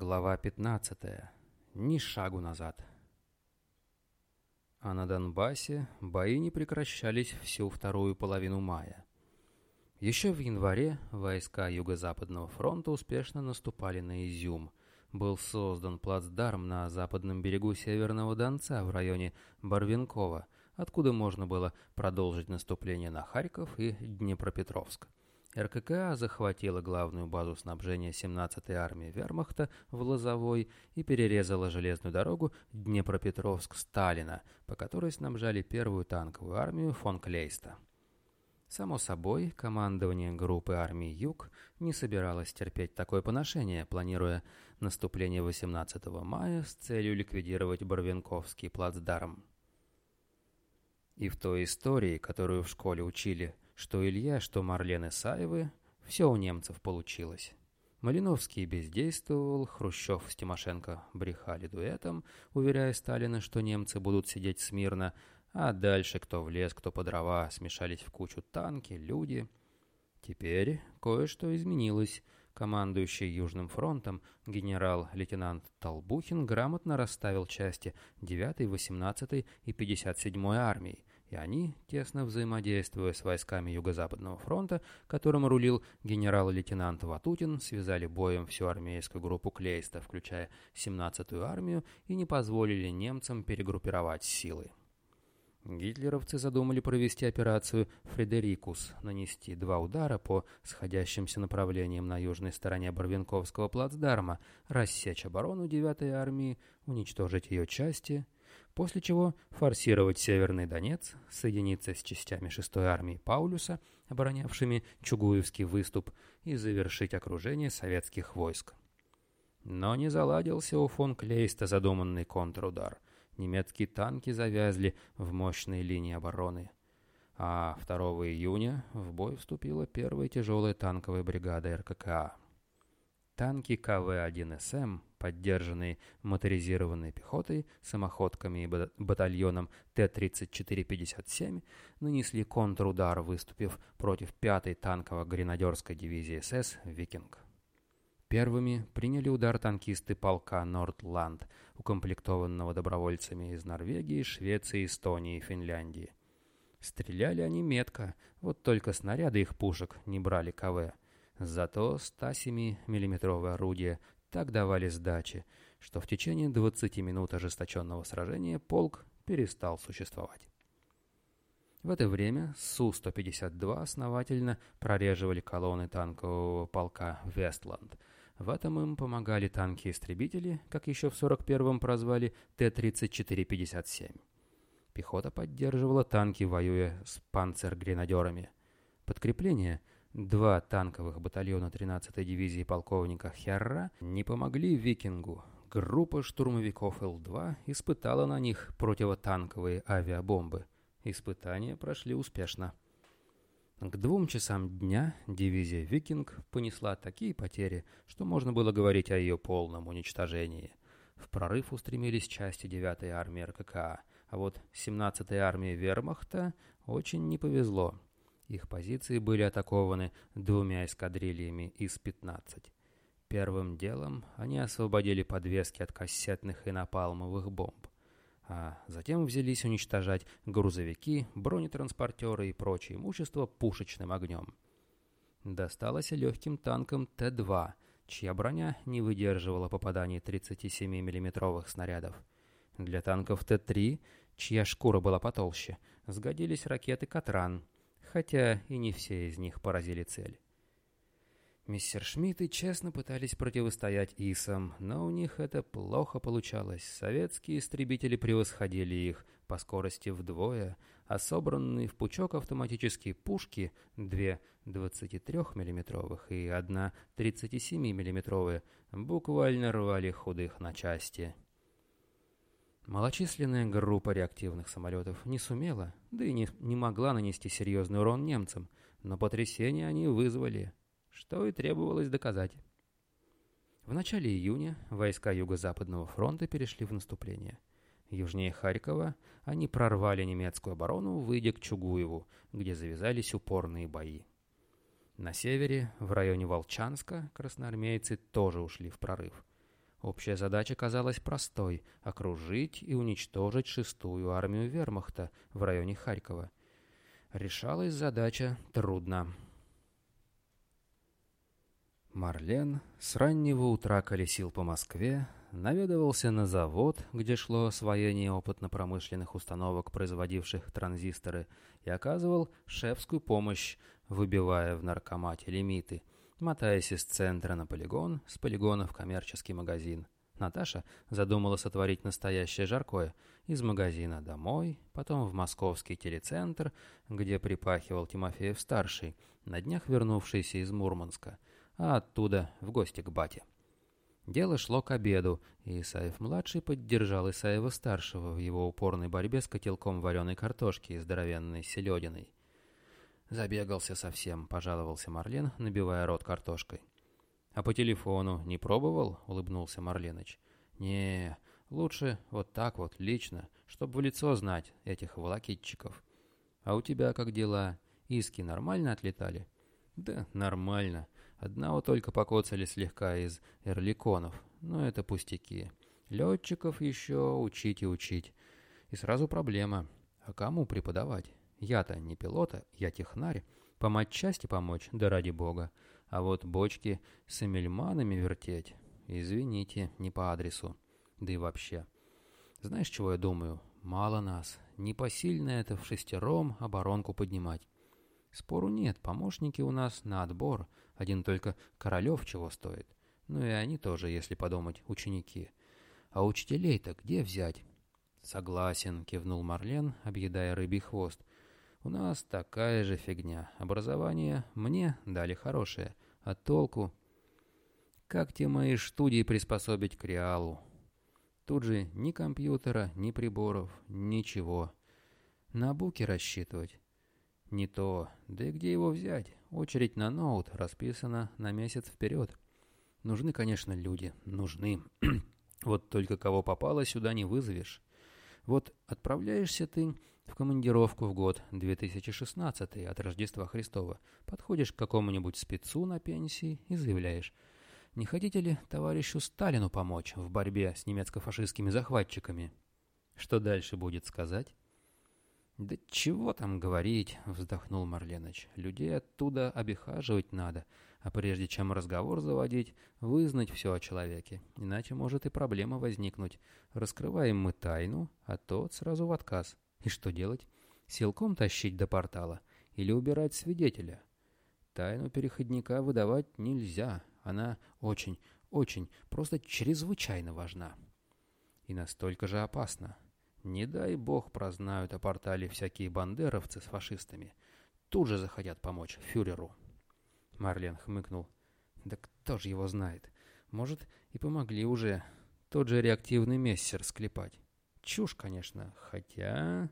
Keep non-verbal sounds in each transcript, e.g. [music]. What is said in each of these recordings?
Глава 15. Ни шагу назад. А на Донбассе бои не прекращались всю вторую половину мая. Еще в январе войска Юго-Западного фронта успешно наступали на Изюм. Был создан плацдарм на западном берегу Северного Донца в районе Барвинкова, откуда можно было продолжить наступление на Харьков и Днепропетровск. РККА захватила главную базу снабжения 17-й армии вермахта в Лозовой и перерезала железную дорогу Днепропетровск-Сталина, по которой снабжали первую танковую армию фон Клейста. Само собой, командование группы армий «Юг» не собиралось терпеть такое поношение, планируя наступление 18 мая с целью ликвидировать Барвенковский плацдарм. И в той истории, которую в школе учили – что Илья, что Марлен Исаевы, все у немцев получилось. Малиновский бездействовал, Хрущев с Тимошенко брехали дуэтом, уверяя Сталина, что немцы будут сидеть смирно, а дальше кто в лес, кто по дрова, смешались в кучу танки, люди. Теперь кое-что изменилось. Командующий Южным фронтом генерал-лейтенант Толбухин грамотно расставил части 9-й, 18-й и 57-й армии, и они, тесно взаимодействуя с войсками Юго-Западного фронта, которым рулил генерал-лейтенант Ватутин, связали боем всю армейскую группу Клейста, включая 17-ю армию, и не позволили немцам перегруппировать силы. Гитлеровцы задумали провести операцию «Фредерикус», нанести два удара по сходящимся направлениям на южной стороне Барвинковского плацдарма, рассечь оборону 9-й армии, уничтожить ее части – после чего форсировать Северный Донец, соединиться с частями 6-й армии Паулюса, оборонявшими Чугуевский выступ, и завершить окружение советских войск. Но не заладился у фон Клейста задуманный контрудар. Немецкие танки завязли в мощной линии обороны. А 2 июня в бой вступила первая тяжелая танковая бригада РККА. Танки КВ-1СМ, поддержанные моторизированной пехотой, самоходками и батальоном Т-34-57, нанесли контрудар, выступив против 5-й танково-гренадерской дивизии СС «Викинг». Первыми приняли удар танкисты полка «Нордланд», укомплектованного добровольцами из Норвегии, Швеции, Эстонии и Финляндии. Стреляли они метко, вот только снаряды их пушек не брали КВ. Зато 107 миллиметровые орудия так давали сдачи, что в течение 20 минут ожесточенного сражения полк перестал существовать. В это время Су-152 основательно прореживали колонны танкового полка «Вестланд». В этом им помогали танки-истребители, как еще в 41-м прозвали Т-34-57. Пехота поддерживала танки, воюя с панцергренадерами. Подкрепление – Два танковых батальона 13-й дивизии полковника Херра не помогли викингу. Группа штурмовиков Л-2 испытала на них противотанковые авиабомбы. Испытания прошли успешно. К двум часам дня дивизия «Викинг» понесла такие потери, что можно было говорить о ее полном уничтожении. В прорыв устремились части 9-й армии РККА, а вот 17-й армии вермахта очень не повезло. Их позиции были атакованы двумя эскадрильями из 15. Первым делом они освободили подвески от кассетных и напалмовых бомб, а затем взялись уничтожать грузовики, бронетранспортеры и прочее имущество пушечным огнем. Досталось легким танкам Т-2, чья броня не выдерживала попаданий 37 миллиметровых снарядов. Для танков Т-3, чья шкура была потолще, сгодились ракеты «Катран», хотя и не все из них поразили цель. Мистер Шмидты честно пытались противостоять ИСам, но у них это плохо получалось. Советские истребители превосходили их по скорости вдвое, а собранные в пучок автоматические пушки, две 23 миллиметровых и одна 37 миллиметровые, буквально рвали худых на части. Малочисленная группа реактивных самолетов не сумела, да и не, не могла нанести серьезный урон немцам, но потрясение они вызвали, что и требовалось доказать. В начале июня войска Юго-Западного фронта перешли в наступление. Южнее Харькова они прорвали немецкую оборону, выйдя к Чугуеву, где завязались упорные бои. На севере, в районе Волчанска, красноармейцы тоже ушли в прорыв – Общая задача казалась простой — окружить и уничтожить шестую армию вермахта в районе Харькова. Решалась задача трудно. Марлен с раннего утра колесил по Москве, наведывался на завод, где шло освоение опытно-промышленных установок, производивших транзисторы, и оказывал шефскую помощь, выбивая в наркомате лимиты, мотаясь из центра на полигон, с полигона в коммерческий магазин. Наташа задумала сотворить настоящее жаркое. Из магазина домой, потом в московский телецентр, где припахивал Тимофеев-старший, на днях вернувшийся из Мурманска – а оттуда в гости к бате. Дело шло к обеду, и Исаев-младший поддержал Исаева-старшего в его упорной борьбе с котелком вареной картошки и здоровенной селединой. «Забегался совсем», — пожаловался Марлен, набивая рот картошкой. «А по телефону не пробовал?» — улыбнулся Марленыч. «Не, лучше вот так вот, лично, чтобы в лицо знать этих волокитчиков. А у тебя как дела? Иски нормально отлетали?» «Да, нормально. Одного только покоцали слегка из эрликонов, но это пустяки. Летчиков еще учить и учить. И сразу проблема. А кому преподавать? Я-то не пилота, я технарь. По матчасти помочь, да ради бога. А вот бочки с эмельманами вертеть, извините, не по адресу. Да и вообще. Знаешь, чего я думаю? Мало нас. Непосильно это в шестером оборонку поднимать. Спору нет, помощники у нас на отбор — один только Королев чего стоит. Ну и они тоже, если подумать, ученики. А учителей-то где взять? Согласен, кивнул Марлен, объедая рыбий хвост. У нас такая же фигня. Образование мне дали хорошее, а толку? Как те мои студии приспособить к реалу? Тут же ни компьютера, ни приборов, ничего. На буки рассчитывать? Не то. Да и где его взять? Очередь на ноут расписана на месяц вперед. Нужны, конечно, люди. Нужны. [clears throat] вот только кого попало, сюда не вызовешь. Вот отправляешься ты в командировку в год 2016 от Рождества Христова. Подходишь к какому-нибудь спецу на пенсии и заявляешь. Не хотите ли товарищу Сталину помочь в борьбе с немецко-фашистскими захватчиками? Что дальше будет сказать? «Да чего там говорить?» — вздохнул Марленыч. «Людей оттуда обихаживать надо, а прежде чем разговор заводить, вызнать все о человеке. Иначе может и проблема возникнуть. Раскрываем мы тайну, а тот сразу в отказ. И что делать? Силком тащить до портала или убирать свидетеля? Тайну переходника выдавать нельзя. Она очень, очень, просто чрезвычайно важна. И настолько же опасна». Не дай бог прознают о портале всякие бандеровцы с фашистами. Тут же захотят помочь фюреру. Марлен хмыкнул. Да кто же его знает? Может, и помогли уже тот же реактивный мессер склепать. Чушь, конечно, хотя...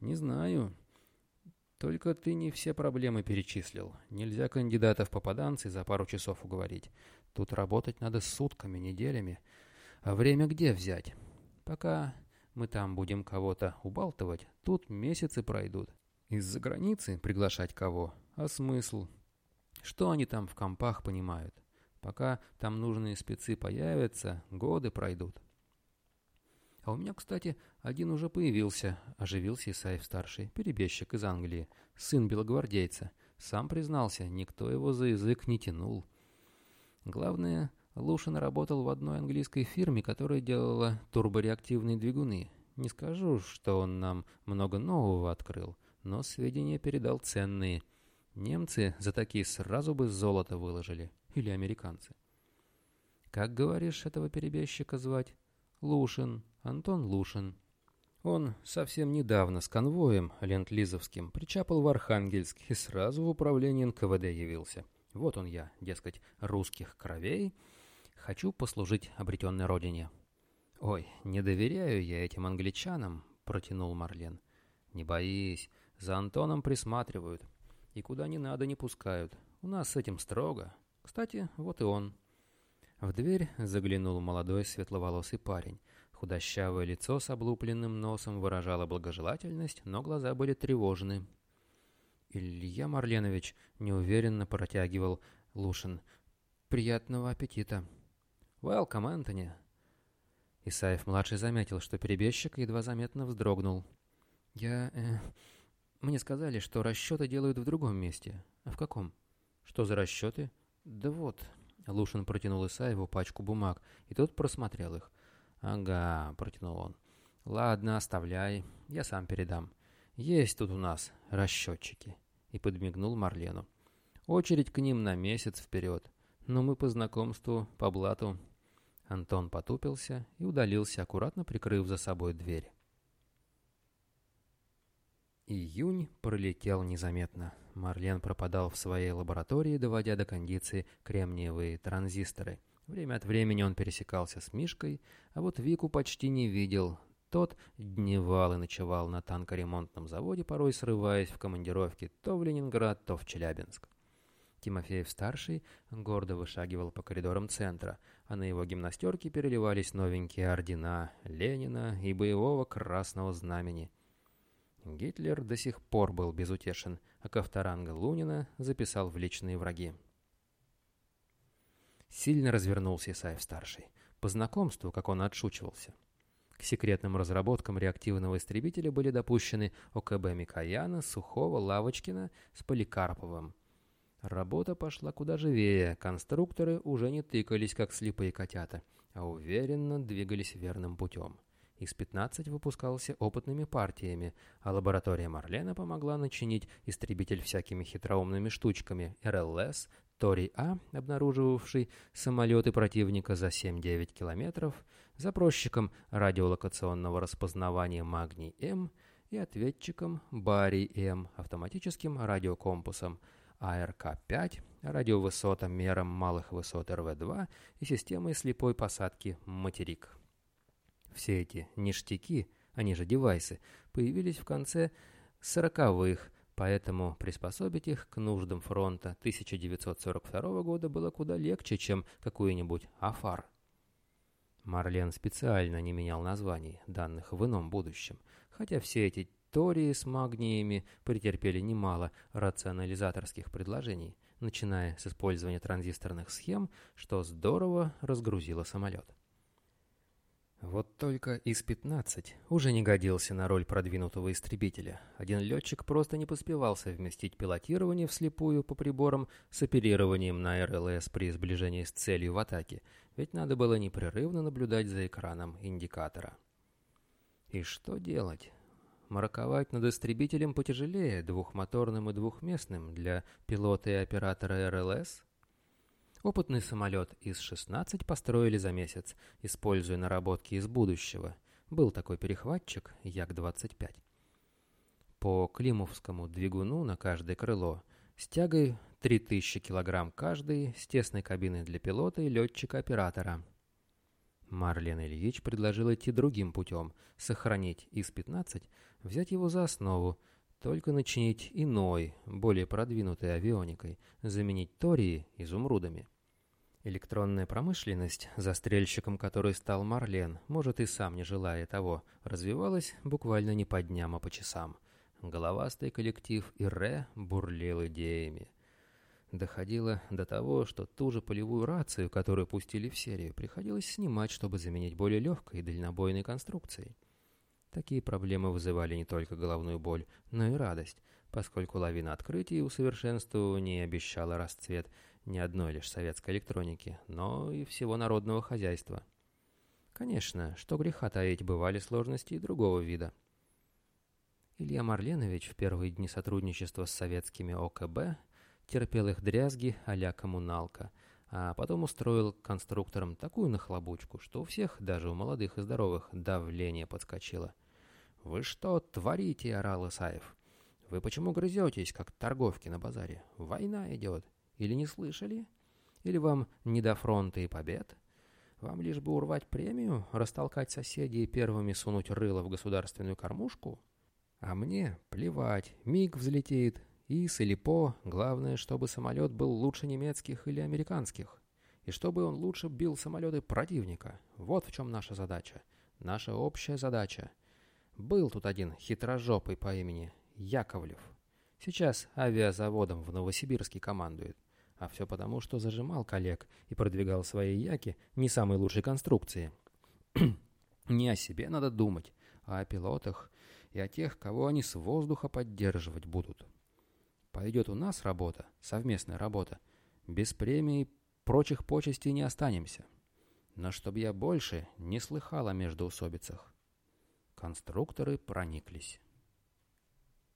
Не знаю. Только ты не все проблемы перечислил. Нельзя кандидатов попаданцы за пару часов уговорить. Тут работать надо сутками, неделями. А время где взять? Пока мы там будем кого-то убалтывать, тут месяцы пройдут. Из-за границы приглашать кого? А смысл? Что они там в компах понимают? Пока там нужные спецы появятся, годы пройдут. А у меня, кстати, один уже появился, оживился Исаев-старший, перебежчик из Англии, сын белогвардейца. Сам признался, никто его за язык не тянул. Главное, Лушин работал в одной английской фирме, которая делала турбореактивные двигуны. Не скажу, что он нам много нового открыл, но сведения передал ценные. Немцы за такие сразу бы золото выложили. Или американцы. Как, говоришь, этого перебежчика звать? Лушин. Антон Лушин. Он совсем недавно с конвоем ленд-лизовским причапал в Архангельск и сразу в управление НКВД явился. Вот он я, дескать, русских кровей — Хочу послужить обретенной родине». «Ой, не доверяю я этим англичанам», — протянул Марлен. «Не боись, за Антоном присматривают. И куда не надо не пускают. У нас с этим строго. Кстати, вот и он». В дверь заглянул молодой светловолосый парень. Худощавое лицо с облупленным носом выражало благожелательность, но глаза были тревожны. «Илья Марленович», — неуверенно протягивал Лушин, — «приятного аппетита». «Welcome, Энтони!» Исаев-младший заметил, что перебежчик едва заметно вздрогнул. «Я... Э, мне сказали, что расчеты делают в другом месте. А в каком?» «Что за расчеты?» «Да вот...» Лушин протянул Исаеву пачку бумаг, и тот просмотрел их. «Ага», — протянул он. «Ладно, оставляй, я сам передам. Есть тут у нас расчетчики». И подмигнул Марлену. «Очередь к ним на месяц вперед. Но мы по знакомству, по блату Антон потупился и удалился, аккуратно прикрыв за собой дверь. Июнь пролетел незаметно. Марлен пропадал в своей лаборатории, доводя до кондиции кремниевые транзисторы. Время от времени он пересекался с Мишкой, а вот Вику почти не видел. Тот дневал и ночевал на танкоремонтном заводе, порой срываясь в командировки то в Ленинград, то в Челябинск. Тимофеев-старший гордо вышагивал по коридорам центра, а на его гимнастерке переливались новенькие ордена Ленина и боевого красного знамени. Гитлер до сих пор был безутешен, а Ковторанга Лунина записал в личные враги. Сильно развернулся Исаев-старший. По знакомству, как он отшучивался. К секретным разработкам реактивного истребителя были допущены ОКБ Микояна, Сухого, Лавочкина с Поликарповым. Работа пошла куда живее, конструкторы уже не тыкались, как слепые котята, а уверенно двигались верным путем. Из-15 выпускался опытными партиями, а лаборатория Марлена помогла начинить истребитель всякими хитроумными штучками РЛС, Тори-А, обнаруживавший самолеты противника за 7-9 километров, запросчиком радиолокационного распознавания Магний-М и ответчиком Барий-М, автоматическим радиокомпасом – АРК-5, радиовысотомером малых высот РВ-2 и системой слепой посадки «Материк». Все эти ништяки, они же девайсы, появились в конце 40-х, поэтому приспособить их к нуждам фронта 1942 года было куда легче, чем какой-нибудь АФАР. Марлен специально не менял названий, данных в ином будущем, хотя все эти Тории с магниями претерпели немало рационализаторских предложений, начиная с использования транзисторных схем, что здорово разгрузило самолет. Вот только ИС-15 уже не годился на роль продвинутого истребителя. Один летчик просто не поспевал совместить пилотирование вслепую по приборам с оперированием на РЛС при сближении с целью в атаке, ведь надо было непрерывно наблюдать за экраном индикатора. И что делать? Мараковать над истребителем потяжелее, двухмоторным и двухместным, для пилота и оператора РЛС. Опытный самолет ИС-16 построили за месяц, используя наработки из будущего. Был такой перехватчик Як-25. По климовскому двигуну на каждое крыло с тягой 3000 кг каждый, с тесной кабиной для пилота и летчика-оператора. Марлен Ильич предложил идти другим путем, сохранить ИС-15 взять его за основу, только начинить иной, более продвинутой авионикой, заменить тории изумрудами. Электронная промышленность, застрельщиком которой стал Марлен, может и сам не желая того, развивалась буквально не по дням, а по часам. Головастый коллектив Ирре бурлил идеями. Доходило до того, что ту же полевую рацию, которую пустили в серию, приходилось снимать, чтобы заменить более легкой и дальнобойной конструкцией. Такие проблемы вызывали не только головную боль, но и радость, поскольку лавина открытий и усовершенствований обещала расцвет не одной лишь советской электроники, но и всего народного хозяйства. Конечно, что греха таить, бывали сложности и другого вида. Илья Марленович в первые дни сотрудничества с советскими ОКБ терпел их дрязги а коммуналка, а потом устроил конструкторам такую нахлобучку, что у всех, даже у молодых и здоровых, давление подскочило. «Вы что творите?» — орал Исаев. «Вы почему грызетесь, как торговки на базаре? Война идет. Или не слышали? Или вам не до фронта и побед? Вам лишь бы урвать премию, растолкать соседей и первыми сунуть рыло в государственную кормушку? А мне плевать, миг взлетит, ИС или ПО, главное, чтобы самолет был лучше немецких или американских. И чтобы он лучше бил самолеты противника. Вот в чем наша задача. Наша общая задача — был тут один хитрожопый по имени Яковлев. Сейчас авиазаводом в Новосибирске командует. А все потому, что зажимал коллег и продвигал свои яки не самой лучшей конструкции. [clears throat] Не о себе надо думать, а о пилотах и о тех, кого они с воздуха поддерживать будут. Пойдет у нас работа, совместная работа, без премии прочих почестей не останемся. Но чтоб я больше не слыхал о междоусобицах. Конструкторы прониклись.